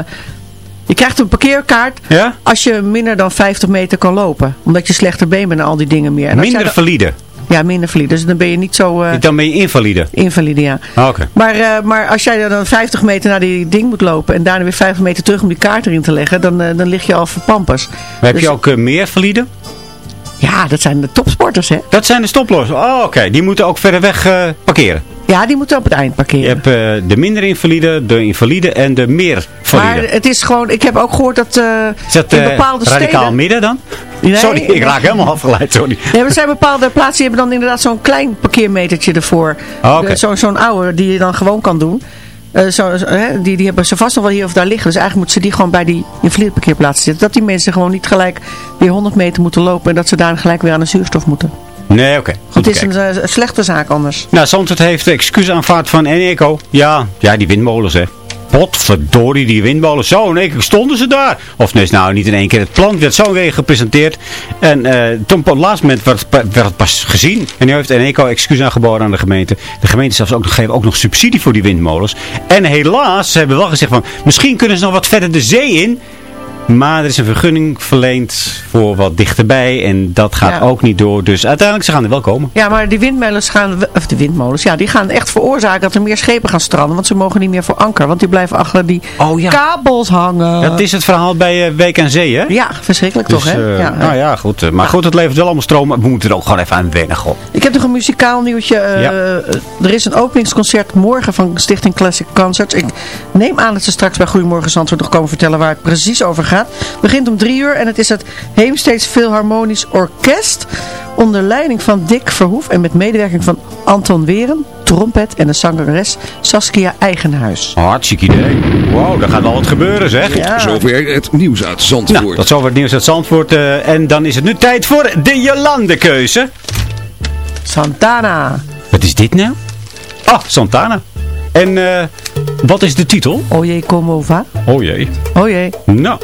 je krijgt een parkeerkaart Ja? als je minder dan 50 meter kan lopen. Omdat je slechter been bent en al die dingen meer. En Minder valide. Ja, minder valide. Dus dan ben je niet zo eh, Dan ben je invalide. invalide, ja. Ah, Oké. Maar, maar als jij dan 50 meter naar die ding moet lopen en daarna weer 50 meter terug om die kaart erin te leggen, dan, dan lig je al verpampers. Maar heb Dus- je ook eh, meer valide? Ja, dat zijn de topsporters, hè? Dat zijn de stoplossen. Oh, oké. Die moeten ook verder weg eh, parkeren. Ja, die moeten op het eind Je parkeren. hebt eh, de minder invalide, de invalide en de meer valide. Maar het is gewoon, ik heb ook gehoord dat, eh Is dat in bepaalde radicaal steden... midden dan? Nee, sorry, ik raak helemaal afgeleid, sorry. Nee, maar er zijn bepaalde plaatsen die hebben dan inderdaad zo'n klein parkeermetertje ervoor. Oh, oké. De- Zo'n zo'n oude die je dan gewoon kan doen. Eh, zo, zo, hè, die, die hebben ze vast nog wel hier of daar liggen. Dus eigenlijk moeten ze die gewoon bij die invalide parkeerplaatsen zitten. Dat die mensen gewoon niet gelijk weer 100 meter moeten lopen. En dat ze daar gelijk weer aan de zuurstof moeten. Nee, oké. Goed Het is bekijken. een, eh, slechte zaak anders. Nou, Zandvoort heeft excuus aanvaard van Eneco. Ja, ja, die windmolens, hè. Potverdorie, die windmolens. Zo, in één keer stonden ze daar. Of nee, nou niet in één keer. Het plan werd zo weer gepresenteerd. En eh, toen op het laatste moment werd, het pas gezien. En nu heeft Eneco excuus aangeboden aan de gemeente. De gemeente zelfs ook, geven ook nog subsidie voor die windmolens. En helaas, ze hebben wel gezegd van... Misschien kunnen ze nog wat verder de zee in... Maar er is een vergunning verleend voor wat dichterbij. En dat gaat Ja. ook niet door. Dus uiteindelijk, ze gaan er wel komen. Ja, maar die windmolens gaan, of de windmolens, ja, die gaan echt veroorzaken dat er meer schepen gaan stranden. Want ze mogen niet meer voor anker. Want die blijven achter die Oh, ja. kabels hangen. Dat is het verhaal bij uh, Week en Zee, hè? Ja, verschrikkelijk Dus, toch, hè? eh, ja. nou ja, goed. eh, maar goed, het levert wel allemaal stroom. Maar we moeten er ook gewoon even aan wennen, goh. Ik heb nog een muzikaal nieuwtje. Er is een openingsconcert morgen van Stichting Classic Concerts. Ik neem aan dat ze straks bij Goedemorgen Zandvoort nog komen vertellen waar het precies over gaat. Begint om drie uur en het is het Heemsteeds Philharmonisch Orkest. Onder leiding van Dick Verhoef en met medewerking van Anton Weren, trompet en de zangeres Saskia Eigenhuis. Hartstikke idee. Wow, daar gaat al wat gebeuren, zeg. Ja. Zover het nieuws uit Zandvoort. Nou, tot zover het nieuws uit Zandvoort. eh, en dan is het nu tijd voor de Jolande-keuze. Santana. Wat is dit nou? Ah, Santana. En eh, wat is de titel? Oye como va? Oh jee. Oh jee. Nou.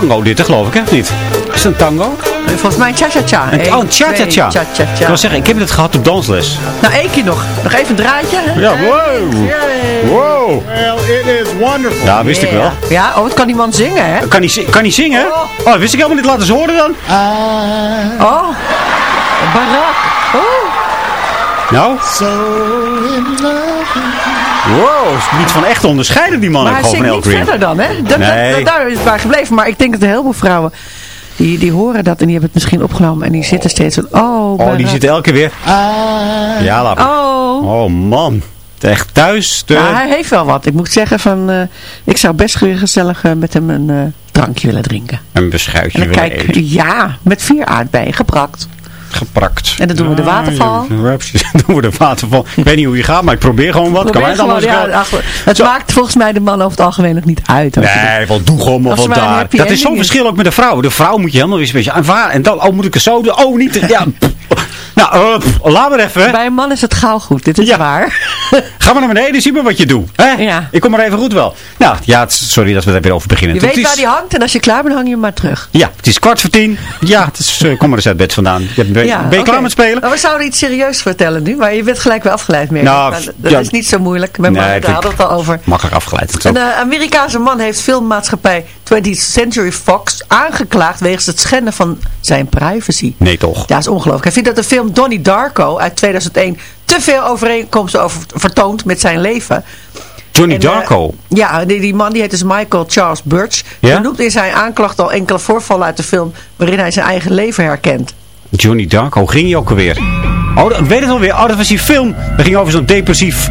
Tango dit, geloof ik, hè? Of niet? Is het een tango? Volgens mij cha-cha-cha. Oh, een cha-cha-cha. Ik wil zeggen, ik heb het gehad op dansles. Nou, één keer nog. Nog even een draadje. hè? Ja, wow. Wow. Well, it is wonderful. Ja, wist ik wel. Ja, oh, wat kan die man zingen, hè? Kan hij, kan hij zingen? Oh, dat wist ik helemaal niet. Laten eens horen dan. Oh, Barak. Oh. Nou? Wow, is niet van echt onderscheiden die man Maar hij zingt El niet verder dan, hè? Dat, Nee. dat, daar is het bij gebleven. Maar ik denk dat een heleboel vrouwen, die, die horen dat en die hebben het misschien opgenomen. En die zitten steeds van, oh, Oh, die zit elke keer weer. Ja, laat maar. Oh. Oh man. Het Echt thuis. De... Maar hij heeft wel wat. Ik moet zeggen van, eh, ik zou best gezellig eh, met hem een eh, drankje willen drinken. Een beschuitje En dan willen kijk, eten. ja, met vier aardbeien geprakt. Geprakt. En dan doen we de waterval. Ja, ja, precies. Dan doen we de waterval. Ik weet niet hoe je gaat, maar ik probeer gewoon wat. Kan mij gewoon, ja, ach, het maakt volgens mij de man over het algemeen nog niet uit. Nee, wel doegom of Als wat daar. Dat is zo'n verschil ook met de vrouw. De vrouw moet je helemaal weer een beetje aanvaren. En dan, oh moet ik er zo doen? Oh niet. Ja. Nou, pff, laat maar even. Bij een man is het gauw goed, dit is Ja. waar. Ga maar naar beneden, zie maar wat je doet. Hè? Ja. Ik kom maar even goed wel. Nou, ja, sorry dat we daar weer over beginnen. Je weet is- waar die hangt en als je klaar bent hang je hem maar terug. Ja, het is kwart voor tien. Ja, het is, eh, kom maar eens uit bed vandaan. Je ben, Ja, ben je klaar met spelen? Maar we zouden iets serieus vertellen nu, maar je bent gelijk weer afgeleid meer. Nou, dat is niet zo moeilijk. Met Nee, daar hadden we het al over. Makkelijk afgeleid. Een eh, Amerikaanse man heeft filmmaatschappij 20th Century Fox aangeklaagd wegens het schenden van zijn privacy. Nee, toch? Ja, dat is ongelooflijk. Hij vindt dat de film Donnie Darko uit 2001 te veel overeenkomsten over vertoont met zijn leven. Johnny En, eh, Darko. ja, die, die man die heet dus Michael Charles Birch. Ja? Hij noemt in zijn aanklacht al enkele voorvallen uit de film waarin hij zijn eigen leven herkent. Johnny Darko, ging hij ook alweer? Oh, dat- weet het alweer. Oh, dat was die film. Dat ging over zo'n depressief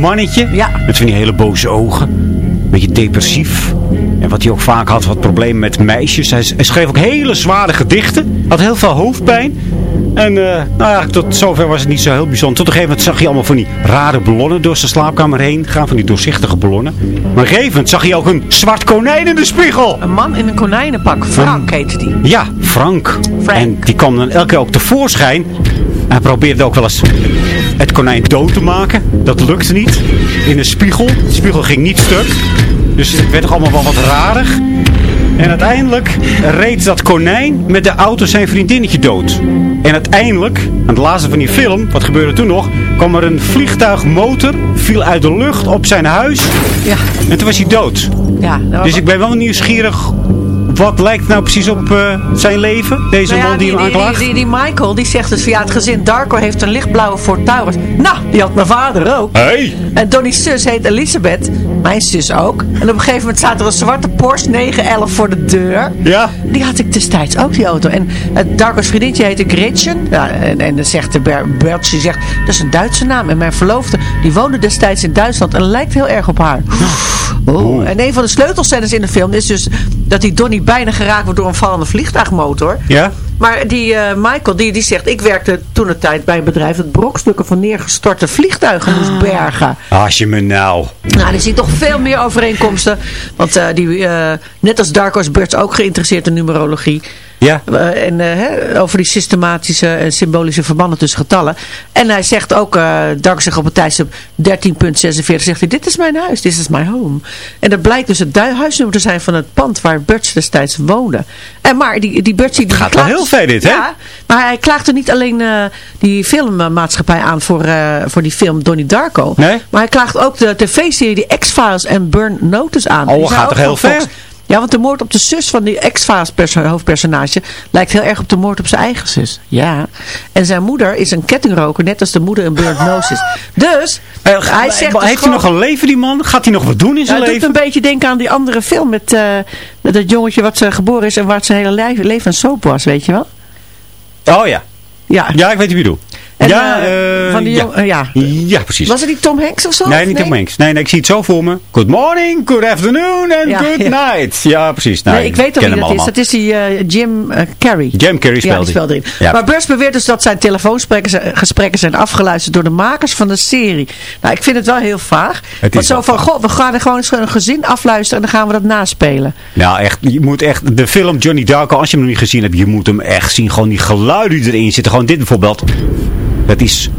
mannetje. Ja. Met van die hele boze ogen. Beetje depressief. En wat hij ook vaak had, wat problemen met meisjes. Hij, hij schreef ook hele zware gedichten. Had heel veel hoofdpijn. En eh, nou ja, tot zover was het niet zo heel bijzonder. Tot een gegeven moment zag hij allemaal van die rare ballonnen door zijn slaapkamer heen gaan. Van die doorzichtige ballonnen. Maar op een gegeven moment zag hij ook een zwart konijn in de spiegel. Een man in een konijnenpak, Frank heette die. Ja, Frank. Frank. En die kwam dan elke keer ook tevoorschijn. Hij probeerde ook wel eens het konijn dood te maken. Dat lukte niet. In de spiegel. De spiegel ging niet stuk. Dus het werd toch allemaal wel wat rarig. En uiteindelijk reed dat konijn met de auto zijn vriendinnetje dood. En uiteindelijk, aan het laatste van die film, wat gebeurde toen nog, kwam er een vliegtuigmotor, viel uit de lucht op zijn huis. Ja, En toen was hij dood. ja. Dus ik ben wel nieuwsgierig. Wat lijkt nou precies op eh, zijn leven? Deze nou ja, man die, hem die, aanklaagt? die, die, die Michael, die zegt dus van ja, het gezin Darko heeft een lichtblauwe Ford Taurus. Nou, die had mijn vader ook. Hey! En Donnie's zus heet Elisabeth. Mijn zus ook. En op een gegeven moment staat er een zwarte Porsche 911 voor de deur. Ja. Die had ik destijds ook, die auto. En het Darko's vriendinnetje heette Gretchen. Ja, en, en dan zegt de Ber- Bert, die zegt, dat is een Duitse naam. En mijn verloofde, die woonde destijds in Duitsland en lijkt heel erg op haar. Oeh. En een van de sleutelscènes in de film is dus dat die Donnie bijna geraakt wordt door een vallende vliegtuigmotor. Ja? Maar die eh, Michael, die, die zegt, ik werkte toen een tijd bij een bedrijf dat brokstukken van neergestorte vliegtuigen moest bergen. Als je me nou... Nou, er zit toch veel meer overeenkomsten. Want eh, die, eh, net als Darko's Birds ook geïnteresseerd in numerologie. Ja? Eh, en eh, over die systematische en symbolische verbanden tussen getallen. En hij zegt ook, Darko zegt op het tijdstip 13.46, zegt hij, dit is mijn huis, dit is my home. En dat blijkt dus het huisnummer te zijn van het pand waar Birch destijds woonde. En maar die, die. Die, die gaat wel heel ver dit, hè? Ja, maar hij klaagde niet alleen die filmmaatschappij aan voor, voor die film Donnie Darko. Nee? Maar hij klaagt ook de tv-serie die X-Files en Burn Notice aan. Oh, gaat toch heel Fox. Ja, want de moord op de zus van die perso- hoofdpersonage lijkt heel erg op de moord op zijn eigen zus. Ja. En zijn moeder is een kettingroker, net als de moeder in Burn Notice. Dus, hij zegt Maar dus heeft hij nog een leven, die man? Gaat hij nog wat doen in ja, zijn het doet leven? een beetje denken aan die andere film met, eh, met dat jongetje wat ze geboren is en waar zijn hele lijf- leven een soap was, weet je wel? Oh ja. Ja. Ja, ik weet wie je bedoelt. En, ja, eh, eh, van die ja. eh, ja. Ja, precies. Was het die Tom Hanks of zo? Nee, niet Tom Hanks. Nee, nee, ik zie het zo voor me. Good morning, good afternoon Ja, good night. Ja, precies. Nou, Nee, ik weet al ken wie dat is. allemaal. Dat is die Jim Carrey. Jim Carrey Ja, speelt die erin. Maar Burst beweert dus dat zijn telefoongesprekken zijn- gesprekken zijn afgeluisterd door de makers van de serie. Nou, ik vind het wel heel vaag. Het Want is zo van, goh, we gaan er gewoon eens een gezin afluisteren en dan gaan we dat naspelen. Nou, echt, je moet echt, de film Johnny Darko, als je hem nog niet gezien hebt, je moet hem echt zien. Gewoon die geluiden die erin zitten. Gewoon dit bijvoorbeeld. Dat is,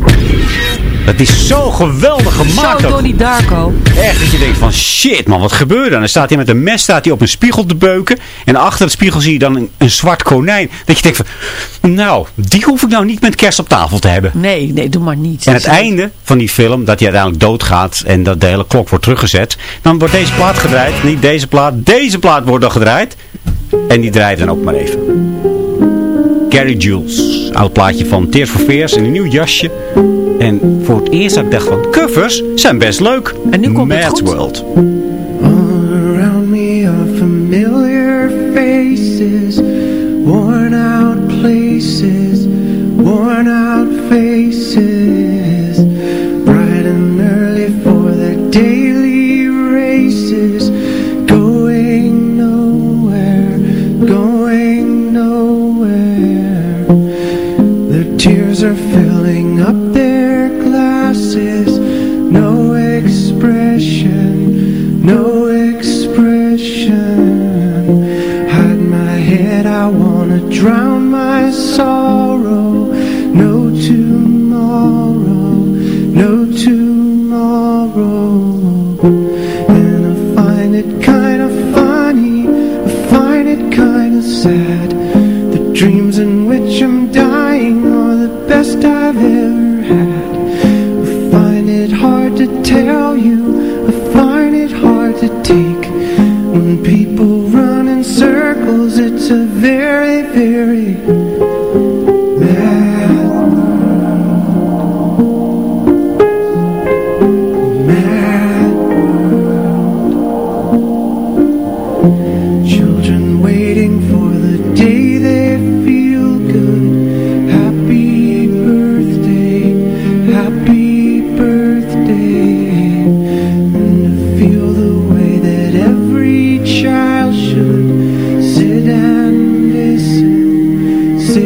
Dat is zo geweldig gemaakt. Zo. Donnie Darko. Echt dat je denkt van shit man, wat gebeurt er dan? Staat hij met een mes staat hij op een spiegel te beuken. En achter het spiegel zie je dan een, een zwart konijn. Dat je denkt van, nou, die hoef ik nou niet met kerst op tafel te hebben. Nee, nee, doe maar niet. En het einde van die film, dat hij uiteindelijk doodgaat en dat de hele klok wordt teruggezet. Dan wordt deze plaat gedraaid. Niet deze plaat, deze plaat wordt dan gedraaid. En die draait dan ook maar even. Gary Jules. Oud plaatje van Tears for Fears in een nieuw jasje. En voor het eerst had ik dacht van, covers zijn best leuk. En nu komt het Mad goed. World. around me are familiar faces, worn out places, worn out faces,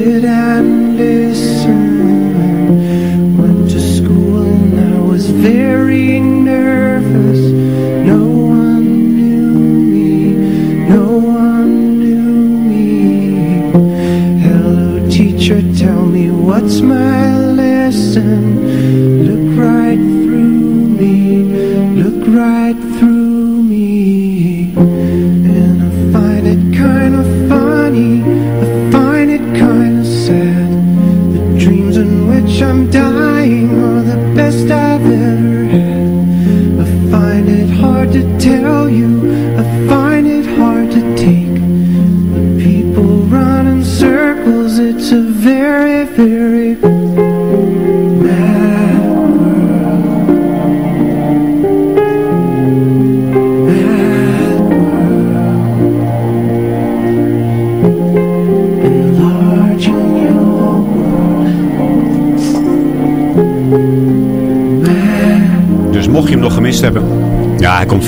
and listen.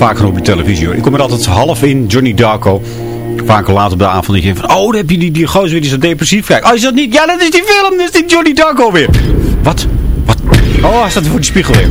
Vaker op je televisie hoor. Ik kom er altijd half in, Johnny Darko. Vaker later op de avond denkt van... Oh, dan heb je die, die gozer weer die zo depressief kijkt. Oh, is dat niet? Ja, dat is die film. Dat is die Johnny Darko weer. Wat? Wat? Oh, hij staat voor die spiegel weer.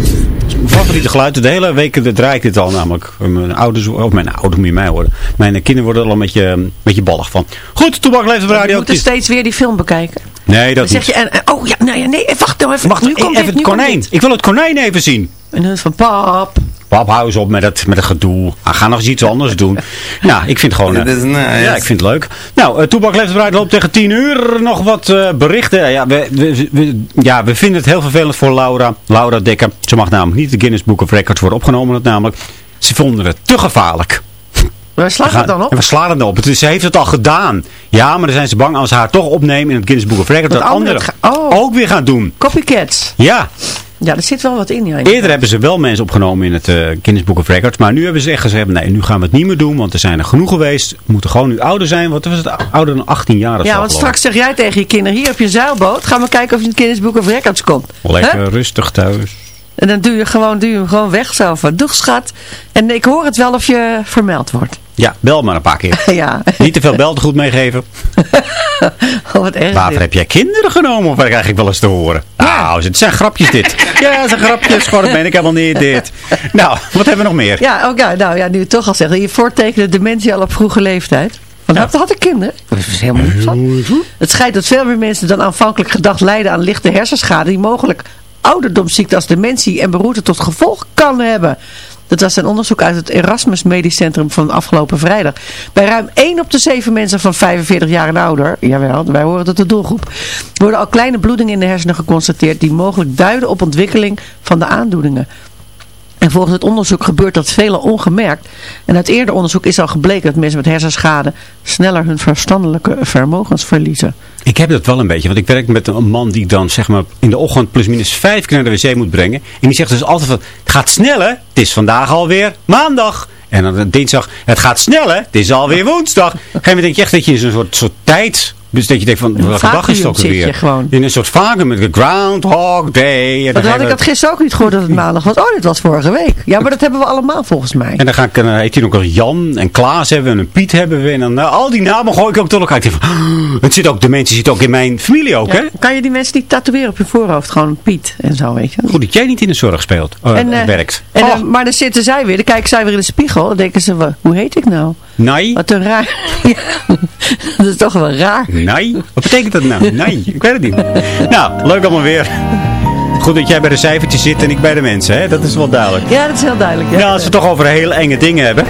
Mijn favoriete geluid. De hele week draai ik dit al namelijk. Mijn ouders, of mijn ouders moet je mij worden. Mijn kinderen worden er al een beetje, een beetje ballig van. Goed, Toebak leeft op de radio. Je moet is- steeds weer die film bekijken. Nee, dat Dan zeg niet. je, en, oh ja, nee, nee, wacht nou even. Wacht, nu komt even dit, het nu konijn. Ik wil het konijn even zien. En dan van pap. Pap, hou eens op met het, met het gedoe. Ah, ga nog eens iets anders doen. Nou, ik vind het gewoon... eh, Ja, ik vind het leuk. Nou, uh, Toebak leeft eruit loopt tegen 10 uur. Nog wat eh, berichten. Ja we, we, we- ja, we vinden het heel vervelend voor Laura. Laura Dekker. Ze mag namelijk niet de Guinness Book of Records worden opgenomen. Namelijk. Ze vonden het te gevaarlijk. Waar slaat het dan op? En we slaan het op. Het is, ze heeft het al gedaan. Ja, maar dan zijn ze bang als ze haar toch opnemen in het Guinness Book of Records. Dat Dat anderen oh. ook weer gaan doen. Copycats. Ja. Ja, er zit wel wat in. Ja, Eerder hebben ze wel mensen opgenomen in het eh Guinness Book of Records. Maar nu hebben ze echt gezegd, nee, nu gaan we het niet meer doen. Want er zijn er genoeg geweest. We moeten gewoon nu ouder zijn. Wat was het? Ouder dan 18 jaar of Ja, want straks zeg jij tegen je kinderen, hier heb je een zeilboot. Ga maar kijken of je in het Guinness Book of Records komt. Lekker rustig thuis. En dan duw je, gewoon, duw je hem gewoon weg zo van, doeg schat. En ik hoor het wel of je vermeld wordt. Ja, bel maar een paar keer. ja. Niet te veel beltegoed meegeven. Oh, wat erg dit. heb jij kinderen genomen? Of krijg ik wel eens te horen? Nou, het zijn grapjes dit. ja, het zijn grapjes. Gewoon, ben ik helemaal niet dit. Nou, wat hebben we nog meer? Ja, ook, ja, nou ja, nu het toch al zeggen. Je voortekende dementie al op vroege leeftijd. Want had, had ik kinderen? Dat is helemaal niet zo. Het schijnt dat veel meer mensen dan aanvankelijk gedacht lijden aan lichte hersenschade die mogelijk ouderdomsziekte als dementie en beroerte tot gevolg kan hebben. Dat was een onderzoek uit het Erasmus Medisch Centrum van afgelopen vrijdag. Bij ruim 1 op de 7 mensen van 45 jaar en ouder, jawel, wij horen tot de doelgroep, worden al kleine bloedingen in de hersenen geconstateerd die mogelijk duiden op ontwikkeling van de aandoeningen. En volgens het onderzoek gebeurt dat veelal ongemerkt. En uit eerder onderzoek is al gebleken dat mensen met hersenschade sneller hun verstandelijke vermogens verliezen. Ik heb dat wel een beetje, want ik werk met een man die dan zeg maar in de ochtend plusminus vijf keer naar de wc moet brengen. En die zegt dus altijd van, het gaat sneller, het is vandaag alweer maandag. En dan dinsdag, het gaat sneller, het is alweer woensdag. Op een denk je echt dat je in zo'n soort, soort tijd dus dat je denkt van, welke dag is het ook weer? gewoon. In een soort vacuüm met de Groundhog Day. En dan had ik dat gisteren ook niet gehoord dat het maandag was. Oh, dit was vorige week. Ja, maar dat hebben we allemaal volgens mij. En dan ga ik, dan heet hij ook nog Jan en Klaas hebben we en Piet hebben we. En dan nou, al die namen gooi ik ook door elkaar. Ik denk van, "Oh, het zit ook, de mensen zitten ook in mijn familie ook, hè? Kan je die mensen niet tatoeëren op je voorhoofd? Gewoon Piet en zo, weet je. Goed dat jij niet in de zorg speelt, eh, En, eh, werkt. En, Oh, eh, maar dan zitten zij weer, dan kijken zij weer in de spiegel. Dan denken ze, hoe heet ik nou? Nee, Wat een raar. Ja, dat is toch wel raar. nee. Wat betekent dat nou? Nee, ik weet het niet. Nou, leuk allemaal weer. Goed dat jij bij de cijfertjes zit en ik bij de mensen, hè? Dat is wel duidelijk. Ja, dat is heel duidelijk. Ja. Nou, als we het toch over hele enge dingen hebben.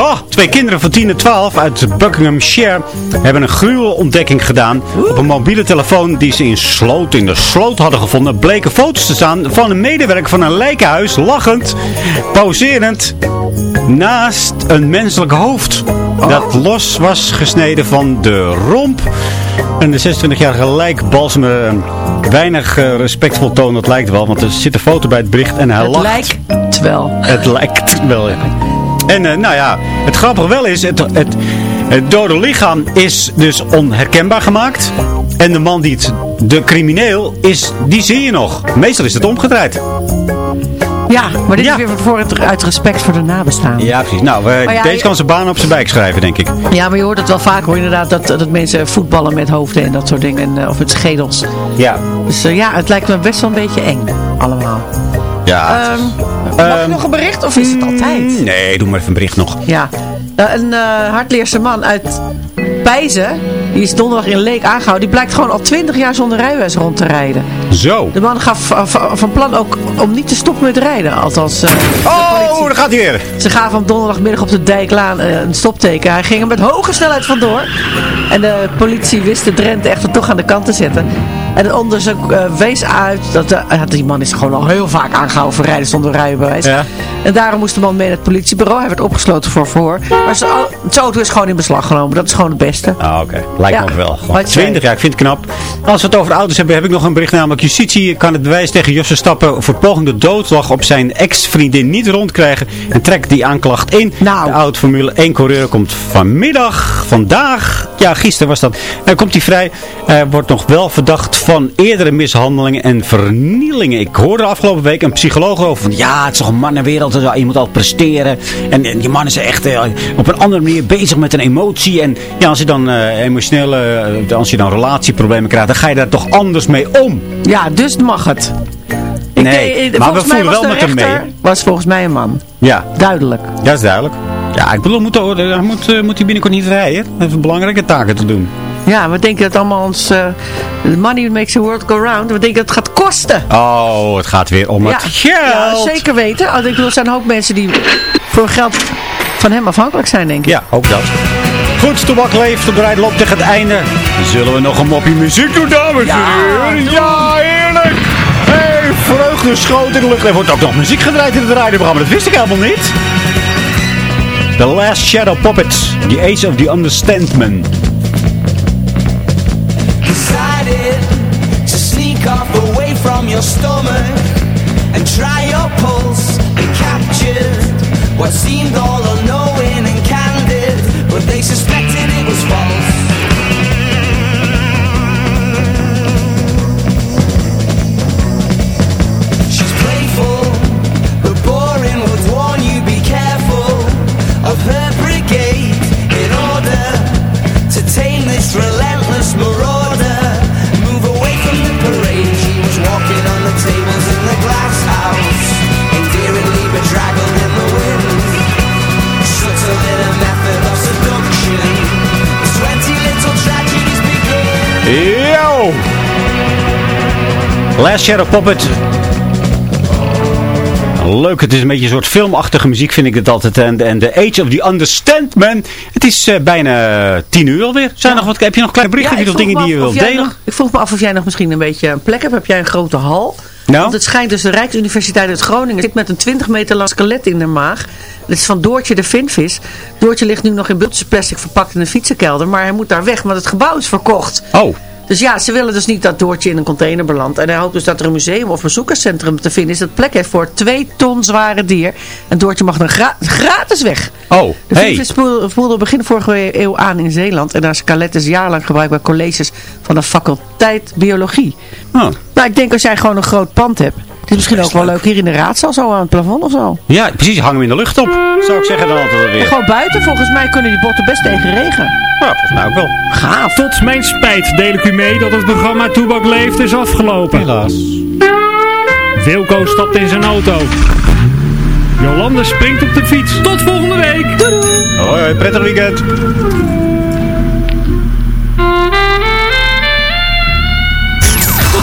Oh, twee kinderen van 10 en 12 uit Buckinghamshire hebben een gruwelontdekking gedaan. Op een mobiele telefoon die ze in, sloot, in de sloot hadden gevonden bleken foto's te staan van een medewerker van een lijkenhuis, lachend, poserend, naast een menselijk hoofd. Dat los was gesneden van de romp. En de 26-jarige lijkbalsemer eh, weinig eh, respectvol toon, dat lijkt wel, want er zit een foto bij het bericht en hij Het lacht. lijkt wel. Het lijkt wel, ja. En eh, nou ja, het grappige wel is, het, het, het dode lichaam is dus onherkenbaar gemaakt. En de man die het, de crimineel is, die zie je nog. Meestal is het omgedraaid. Ja, maar dit Ja. is weer voor het, uit respect voor de nabestaanden. Ja, precies. Nou, ja, deze je- kan zijn baan op zijn bijk schrijven, denk ik. Ja, maar je hoort het wel vaak hoor, inderdaad, dat, dat mensen voetballen met hoofden en dat soort dingen. En, eh, of met schedels. Ja. Dus eh, ja, het lijkt me best wel een beetje eng, allemaal. Ja. Ehm, mag ik nog een bericht of is het altijd? Nee, doe maar even een bericht nog. Ja, Nou, een eh hardleerse man uit Pijzen, die is donderdag in Leek aangehouden. Die blijkt gewoon al 20 jaar zonder rijbewijs rond te rijden. Zo. De man gaf va- van plan ook om niet te stoppen met rijden. Althans, eh, Oh, daar gaat hij weer. Ze gaven hem donderdagmiddag op de dijklaan eh, een stopteken. Hij ging er met hoge snelheid vandoor. En de politie wist de Drenthe echter toch aan de kant te zetten. En het onderzoek eh, wees uit dat de, ja, die man is gewoon al heel vaak aangehouden voor rijden zonder rijbewijs. Ja. En daarom moest de man mee naar het politiebureau. Hij werd opgesloten voor verhoor. Maar zijn au- zijn auto is gewoon in beslag genomen. Dat is gewoon het beste. Ah, oké. Lijkt Ja. me wel. Gewoon Wat jij- 20 jaar, ik vind het knap. Als we het over auto's hebben, heb ik nog een bericht. Namelijk, justitie kan het bewijs tegen Josse Stappen voor pogende doodslag op zijn ex-vriendin niet rondkrijgen. En trekt die aanklacht in. Nou. De oud Formule 1 coureur komt vanmiddag, vandaag, ja gisteren was dat. Dan komt hij vrij. Hij wordt nog wel verdacht van eerdere mishandelingen en vernielingen. Ik hoorde afgelopen week een psycholoog over van ja, het is toch een mannenwereld. Je moet altijd presteren. En, en die man is echt eh, op een andere manier bezig met een emotie. En ja, als je dan eh, emotionele, eh, als je dan relatieproblemen krijgt, dan ga je daar toch anders mee om. Ja, dus mag het. Ik Nee, maar we voelen wel met hem mee, was volgens mij een man. Ja, Duidelijk. dat is duidelijk. Ja, ik bedoel, moet, moet, moet hij binnenkort niet rijden. Hij heeft belangrijke taken te doen. Ja, we denken dat allemaal ons... eh, money makes the world go round. We denken dat het gaat kosten. Oh, het gaat weer om Ja, het geld. ja, zeker weten. Oh, Ik bedoel, er zijn hoop mensen die voor geld van hem afhankelijk zijn, denk ik. Ja, ook dat. Goed, Toebak leeft op de rijden loopt tegen het einde. Zullen we nog een mopje muziek doen, dames en heren? Ja, heerlijk! Hey, vreugde schoot in de lucht. Er wordt ook nog muziek gedraaid in het rijdenprogramma. Dat wist ik helemaal niet. The Last Shadow Puppets. The Age of the Understandman. Off away from your stomach and try your pulse and captured what seemed all unknowing Last Shadow Puppet. Leuk, het is een beetje een soort filmachtige muziek vind ik het altijd. En, en The Age of the Understand Man. Het is uh, bijna tien uur alweer. Zijn nog wat, heb je nog kleine berichten Ja, of dingen die je wilt delen? Nog, ik vroeg me af of jij nog misschien een beetje een plek hebt. Heb jij een grote hal? Nou? Want het schijnt dus de Rijksuniversiteit uit Groningen zit met een 20 meter lang skelet in de maag. Dat is van Doortje de Vinvis. Doortje ligt nu nog in bultjes plastic verpakt in een fietsenkelder. Maar hij moet daar weg, want het gebouw is verkocht. Oh. Dus ja, ze willen dus niet dat Doortje in een container belandt. En hij hoopt dus dat er een museum of bezoekerscentrum te vinden is dat plek heeft voor twee ton zware dier. En Doortje mag dan gra gratis weg. Oh, De hey. Spoelde, spoelde begin vorige eeuw aan in Zeeland. En haar skelet is jarenlang gebruikt bij colleges van de faculteit biologie. Oh. Nou, ik denk als jij gewoon een groot pand hebt. Het is misschien ook wel leuk hier in de raadzaal, zo aan het plafond of zo. Ja, precies. Hang hem in de lucht op. Zou ik zeggen dan altijd En weer. gewoon buiten, volgens mij kunnen die botten best tegen regen. Ja, volgens mij ook wel. Gaaf. Tot mijn spijt deel ik u mee dat het programma Toebak Leeft is afgelopen. Helaas. Wilco stapt in zijn auto. Jolande springt op de fiets. Tot volgende week. Doei doei. Hoi, prettig weekend.